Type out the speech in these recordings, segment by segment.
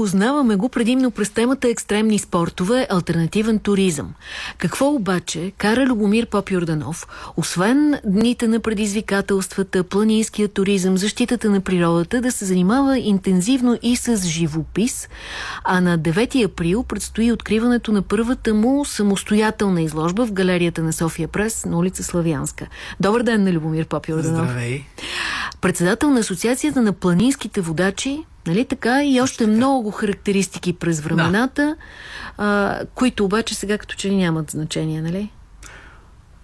Познаваме го предимно през темата екстремни спортове, альтернативен туризъм. Какво обаче кара Любомир Попюрданов, освен дните на предизвикателствата, планинския туризъм, защитата на природата, да се занимава интензивно и с живопис, а на 9 април предстои откриването на първата му самостоятелна изложба в галерията на София Прес на улица Славянска. Добър ден на Любомир Попюрданов. Здравей. Председател на Асоциацията на планинските водачи Нали така? И още така. много характеристики през времената, да. а, които обаче сега като че ли нямат значение, нали?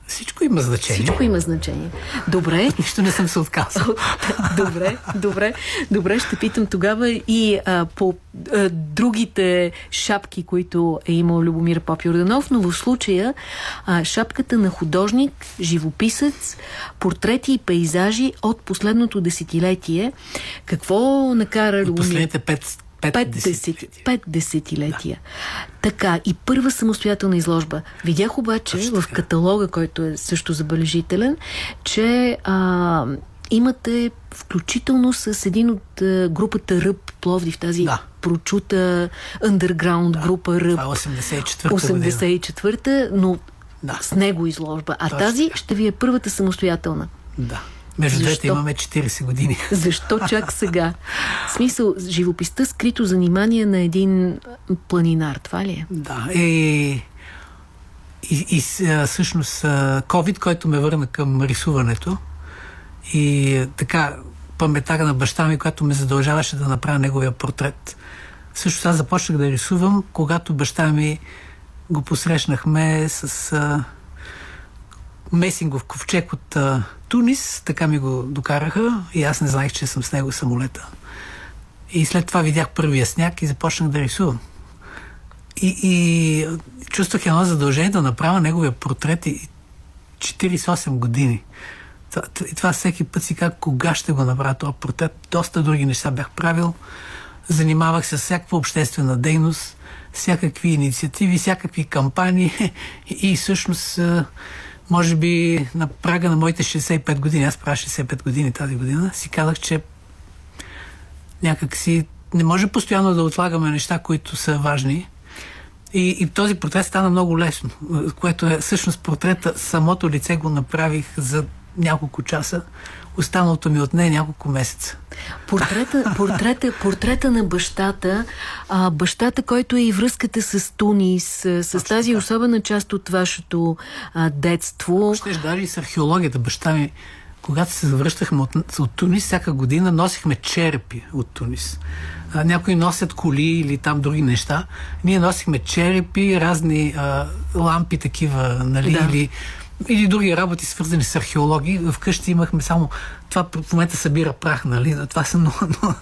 Всичко има значение. Всичко има значение. Добре. Нищо не съм се отказал. добре, добре. Добре, ще питам тогава и а, по а, другите шапки, които е имал Любомир Попюрданов, но в случая а, шапката на художник, живописец, портрети и пейзажи от последното десетилетие. Какво накара Любомир... Последните пет Пет, десетилетия. Пет десетилетия. Да. Така, и първа самостоятелна изложба. Видях обаче Точно в каталога, който е също забележителен, че а, имате включително с един от а, групата Ръб Пловдив, тази да. прочута underground да. група Ръб. Това е 84-та 84-та, но да. с него изложба. А Точно тази ще ви е първата самостоятелна. Да. Между Защо? двете имаме 40 години. Защо чак сега? В смисъл, живописта скрито занимание на един планинар, това ли е? Да. И, и, и всъщност COVID, който ме върна към рисуването и така паметара на баща ми, която ме задължаваше да направя неговия портрет. Също аз започнах да рисувам, когато баща ми го посрещнахме с месингов ковчег от а, Тунис, така ми го докараха и аз не знаех, че съм с него самолета. И след това видях първия сняг и започнах да рисувам. И, и чувствах едно задължение да направя неговия портрет и 48 години. И това всеки път си как кога ще го направя този портрет. Доста други неща бях правил. Занимавах се с всякаква обществена дейност, всякакви инициативи, всякакви кампании и всъщност може би на прага на моите 65 години, аз правя 65 години тази година, си казах, че някак си не може постоянно да отлагаме неща, които са важни. И, и този портрет стана много лесно, което е всъщност портрета, самото лице го направих за няколко часа, останалото ми отне няколко месеца. Портрета, портрета, портрета на бащата, а, бащата, който е и връзката с Тунис, с, с тази да. особена част от вашето а, детство. Щеш даже и с археологията. Баща ми, когато се завръщахме от, от Тунис, всяка година носихме черепи от Тунис. А, някои носят коли или там други неща. Ние носихме черепи, разни а, лампи такива, нали, да. или или други работи, свързани с археологии. Вкъщи имахме само... Това в момента събира прах, нали? Това са но... но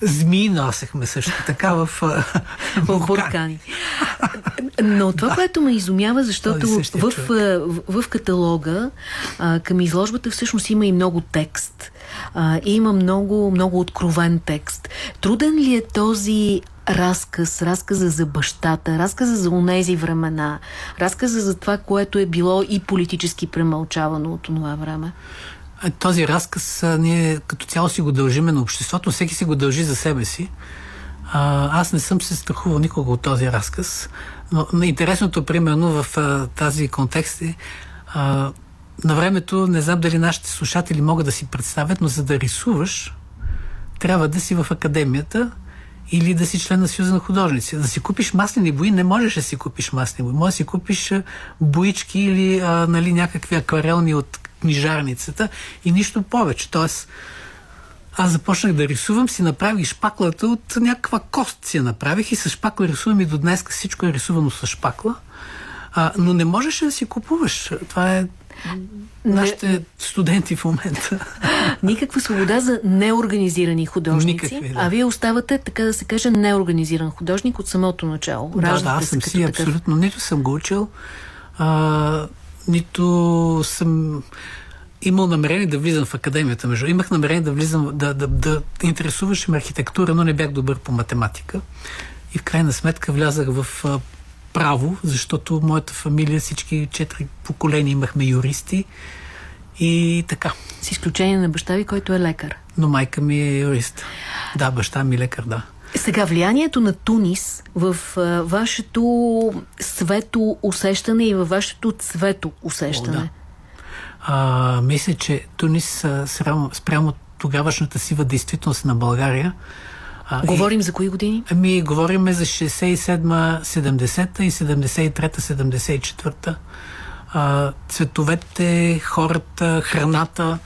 змии носехме също така в... в буркани. Но това, да. което ме изумява, защото в, в, в, в каталога а, към изложбата всъщност има и много текст. А, има много, много откровен текст. Труден ли е този разказ, разказа за бащата, разказа за онези времена, разказа за това, което е било и политически премълчавано от това време? Този разказ ние като цяло си го дължиме на обществото, всеки си го дължи за себе си. Аз не съм се страхувал никога от този разказ. Но интересното, примерно, в тази контекст е на времето, не знам дали нашите слушатели могат да си представят, но за да рисуваш, трябва да си в академията, или да си член на Съюза на художници. Да си купиш маслени бои, не можеш да си купиш маслени бои. Може да си купиш боички или а, нали, някакви акварелни от книжарницата и нищо повече. Тоест, аз започнах да рисувам, си направих шпаклата от някаква кост си я направих и с шпакла рисувам и до днес всичко е рисувано с шпакла. А, но не можеш да си купуваш. Това е нашите не... студенти в момента. Никаква свобода за неорганизирани художници, Никакви, да. а вие оставате, така да се каже, неорганизиран художник от самото начало. Да, да, аз съм си такъв. абсолютно. Нито съм го учил, а, нито съм имал намерение да влизам в академията. Между имах намерение да влизам, да, да, да интересуваше ме архитектура, но не бях добър по математика. И в крайна сметка влязах в право, защото моята фамилия, всички четири поколения имахме юристи и така. С изключение на баща ви, който е лекар. Но майка ми е юрист. Да, баща ми е лекар, да. Сега, влиянието на Тунис в а, вашето свето усещане и във вашето цвето усещане? О, да. а, мисля, че Тунис спрямо, спрямо тогавашната сива действителност на България а, Говорим и, за кои години? Ами, говорим за 67-70 и 73-74 цветовете, хората, храната,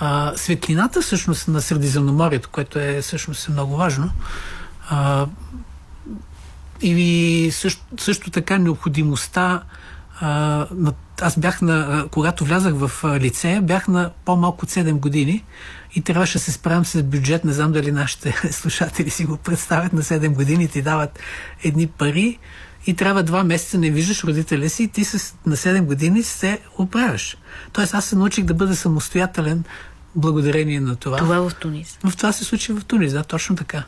а, светлината всъщност на Средиземноморието, което е всъщност е много важно. А, и също, също така необходимостта а, аз бях на, когато влязах в лицея, бях на по-малко от 7 години и трябваше да се справям с бюджет. Не знам дали нашите слушатели си го представят на 7 години, ти дават едни пари и трябва два месеца не виждаш родителя си и ти с, на 7 години се оправяш. Тоест аз се научих да бъда самостоятелен благодарение на това. Това в Тунис. В това се случи в Тунис, да, точно така.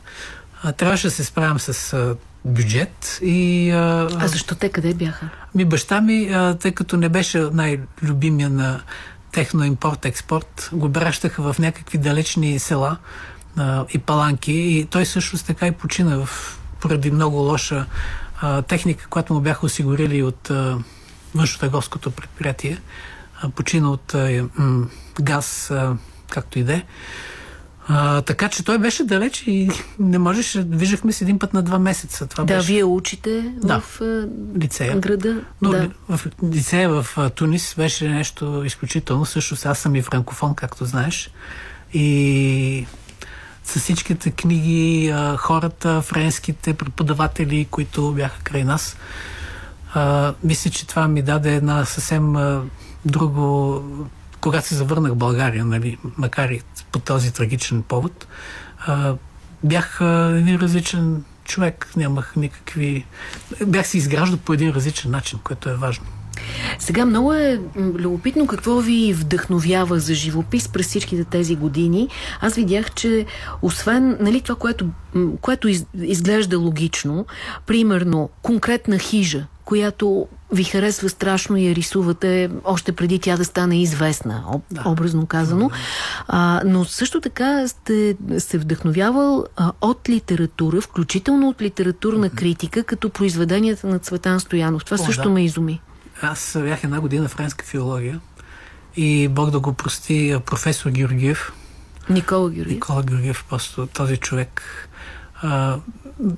А, трябваше да се справям с а, бюджет и... А, а защо те къде бяха? Ми баща ми, а, тъй като не беше най-любимия на техно импорт-експорт, го бращаха в някакви далечни села а, и паланки и той също така и почина в, поради много лоша а, техника, която му бяха осигурили от външно-търговското предприятие. А, почина от а, м, газ, а, както и де. А, така че той беше далеч и не можеше. Виждахме се един път на два месеца. Това да, беше... вие учите да, в лицея. града. Но да. в лицея в Тунис беше нещо изключително. Също аз съм и франкофон, както знаеш. И с всичките книги, хората, френските преподаватели, които бяха край нас. мисля, че това ми даде една съвсем друго когато се завърнах в България, нали, макар и по този трагичен повод, а, бях а, един различен човек, нямах никакви... Бях се изграждал по един различен начин, което е важно. Сега много е любопитно какво ви вдъхновява за живопис през всичките тези години. Аз видях, че освен нали, това, което, което из, изглежда логично, примерно конкретна хижа, която ви харесва страшно и я рисувате още преди тя да стане известна, об, да. образно казано. А, но също така сте се вдъхновявал а, от литература, включително от литературна критика, като произведенията на Цветан Стоянов. Това О, също да. ме изуми. Аз бях една година френска филология и Бог да го прости професор Георгиев. Никола Георгиев. Никола Георгиев, просто този човек. А,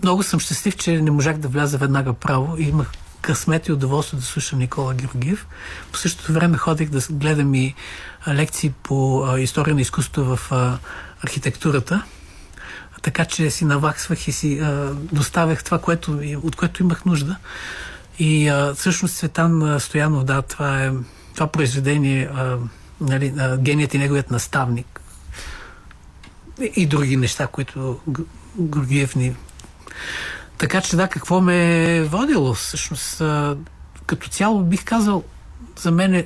много съм щастлив, че не можах да вляза веднага право имах късмет и удоволствие да слушам Никола Георгиев. По същото време ходих да гледам и лекции по история на изкуството в архитектурата. Така че си наваксвах и си доставях това, което, от което имах нужда. И всъщност Светан Стоянов, да, това е това произведение, а, нали, геният и неговият наставник и други неща, които Георгиев ни така че да, какво ме е водило всъщност? Като цяло бих казал, за мен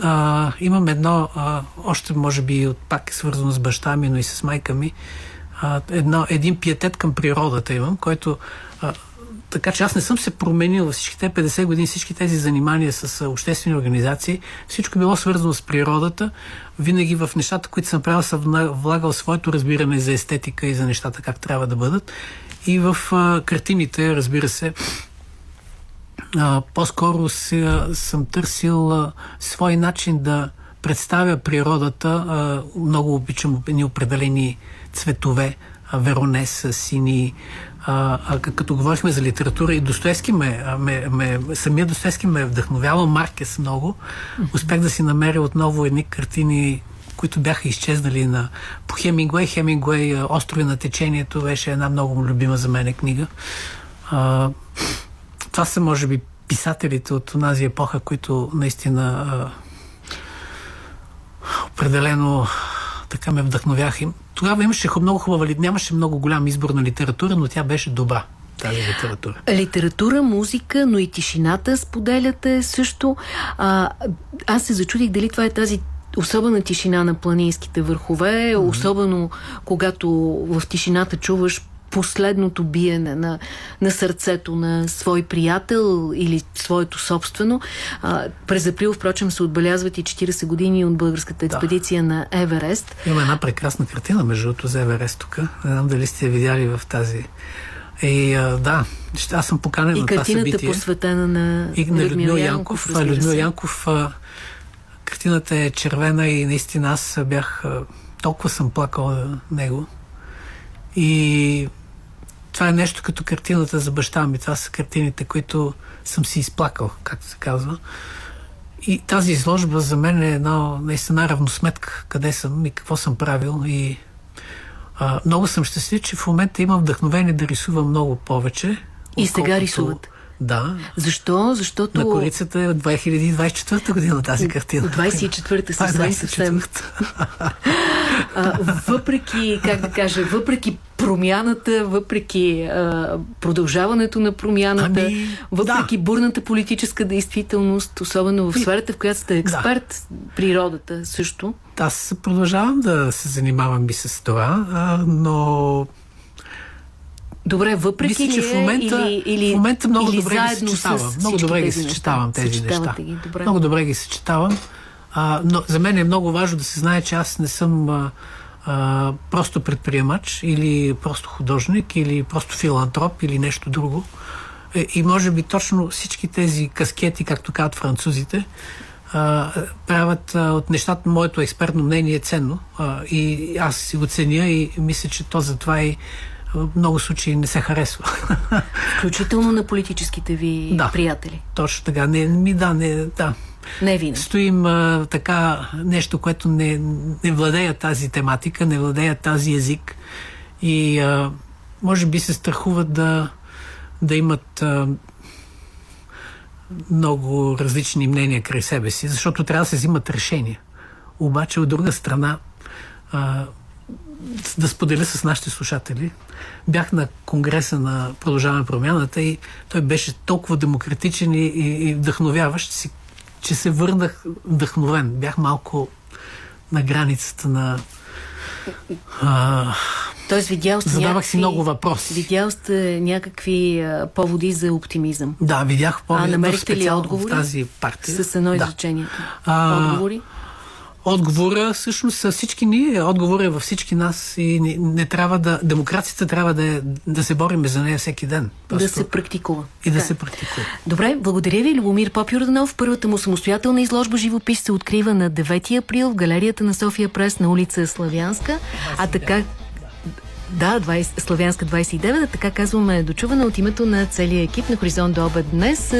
а, имам едно, а, още може би пак е свързано с баща ми, но и с майка ми, а, едно, един пиетет към природата имам, който а, така че аз не съм се променил във всичките 50 години, всички тези занимания с обществени организации. Всичко било свързано с природата. Винаги в нещата, които съм правил, съм влагал своето разбиране за естетика и за нещата как трябва да бъдат. И в а, картините, разбира се, по-скоро съм търсил а, свой начин да представя природата. А, много обичам едни определени цветове, а, веронес, сини. А, а, като говорихме за литература и Достоевски ме, ме, ме, самия Достоевски ме вдъхновява, Маркес много. Успях да си намеря отново едни картини, които бяха изчезнали на, по Хемингуей. Хемингуей Острови на течението беше една много любима за мен книга. А, това са, може би, писателите от тази епоха, които наистина а, определено така ме вдъхновяха. Тогава имаше много хубава, нямаше много голям избор на литература, но тя беше добра тази литература. Литература, музика, но и тишината споделяте също. А, аз се зачудих дали това е тази особена тишина на планинските върхове, mm-hmm. особено когато в тишината чуваш последното биене на, на сърцето на свой приятел или своето собствено. А, през април, впрочем, се отбелязват и 40 години от българската експедиция да. на Еверест. Има една прекрасна картина, между другото, за Еверест тук. Не знам дали сте видяли в тази и а, да, аз съм поканен и на това събитие. И картината посветена на, и на Людмил Янков. Янков Людмил Янков, а, картината е червена и наистина аз бях, толкова съм плакал него. И това е нещо като картината за баща ми. Това са картините, които съм си изплакал, както се казва. И тази изложба за мен е една наистина равносметка къде съм и какво съм правил. И а, много съм щастлив, че в момента имам вдъхновение да рисувам много повече. И сега рисуват. Да. Защо? Защото... На корицата е от 2024 година тази картина. От 24-та съвсем, съвсем. въпреки, как да кажа, въпреки промяната, въпреки а, продължаването на промяната, ами, въпреки да. бурната политическа действителност, особено в сферата, в която сте експерт, да. природата също. Аз продължавам да се занимавам и с това, а, но Добре, въпреки Мисля, че в момента, или, или, в момента много добре ги съчетавам. Много добре ги съчетавам тези неща. Ги, добре. Много добре ги съчетавам. А, но за мен е много важно да се знае, че аз не съм а, а, просто предприемач или просто художник или просто филантроп или нещо друго. Е, и може би точно всички тези каскети, както казват французите, а, правят а, от нещата моето експертно мнение е ценно а, и аз си го ценя и мисля, че то затова и в много случаи не се харесва. Включително на политическите ви да, приятели. Точно така. Не, ми да, не, да. Не винаги. Стоим а, така нещо, което не, не владея тази тематика, не владея тази език и а, може би се страхуват да, да имат а, много различни мнения край себе си, защото трябва да се взимат решения. Обаче от друга страна а, да споделя с нашите слушатели. Бях на конгреса на Продължаване промяната и той беше толкова демократичен и, и, и вдъхновяващ, си, че се върнах вдъхновен. Бях малко на границата на... А, Тоест видял сте Задавах някакви, си много въпроси. Видял сте някакви а, поводи за оптимизъм. Да, видях поводи. А намерихте ли отговори? В тази партия. С едно изречение. Да. Отговори? Отговора всъщност са всички ние, отговора е във всички нас и не, не трябва да, демокрацията трябва да, е, да се бориме за нея всеки ден. Просто. Да се практикува. И да, да се практикува. Добре, благодаря ви, Любомир Попюрданов. Първата му самостоятелна изложба живопис се открива на 9 април в галерията на София Прес на улица Славянска. А така да, 20, Славянска 29, а така казваме дочувана от името на целия екип на Хоризонт до обед днес.